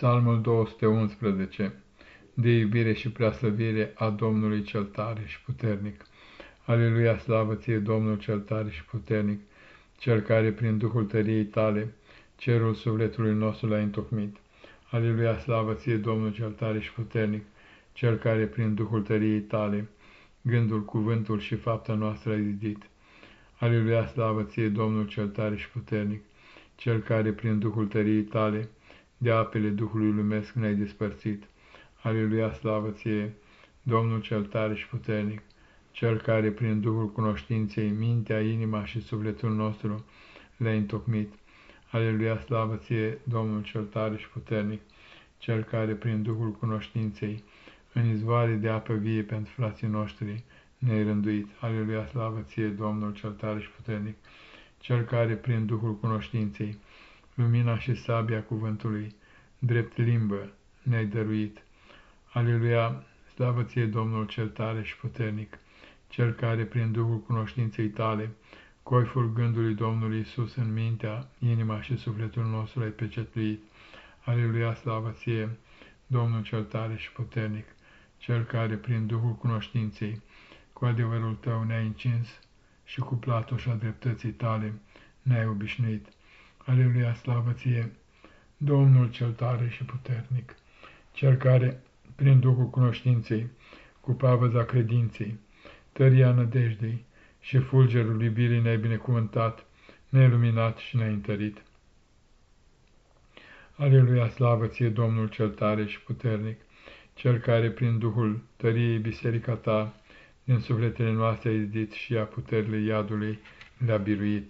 Psalmul 211 De iubire și preaslăvire a Domnului cel tare și puternic. Aleluia, slavă ție, Domnul cel tare și puternic, cel care prin Duhul tăriei tale cerul sufletului nostru l-a întocmit. Aleluia, slavă ție, Domnul cel tare și puternic, cel care prin Duhul tăriei tale gândul, cuvântul și fapta noastră a zidit. Aleluia, slavă ție, Domnul cel tare și puternic, cel care prin Duhul tăriei tale de apele Duhului lumesc ne-ai despărțit. Aleluia, slavă ție, Domnul cel tare și puternic, cel care prin Duhul cunoștinței mintea, inima și sufletul nostru le-ai întocmit. Aleluia, slavă ție, Domnul cel tare și puternic, cel care prin Duhul cunoștinței în izvoare de apă vie pentru frații noștri ne-ai rânduit. Aleluia, slavă ție, Domnul cel tare și puternic, cel care prin Duhul cunoștinței lumina și sabia cuvântului, drept limbă, ne-ai dăruit. Aleluia, slavă ție, Domnul cel tare și puternic, cel care, prin Duhul cunoștinței tale, coiful gândului Domnului Isus în mintea, inima și sufletul nostru ai pecetuit. Aleluia, slavă ție, Domnul cel tare și puternic, cel care, prin Duhul cunoștinței, cu adevărul tău ne-ai încins și cu platoșa dreptății tale ne-ai obișnuit. Aleluia, slavă ție, Domnul cel tare și puternic, cel care, prin Duhul cunoștinței, cu pavăza credinței, tăria nădejdei și fulgerul iubirii ne-ai binecuvântat, ne-ai luminat și ne-ai întărit. Aleluia, slavă ție, Domnul cel tare și puternic, cel care, prin Duhul tăriei biserica ta, din sufletele noastre ai zidit și a puterile iadului le-a biruit.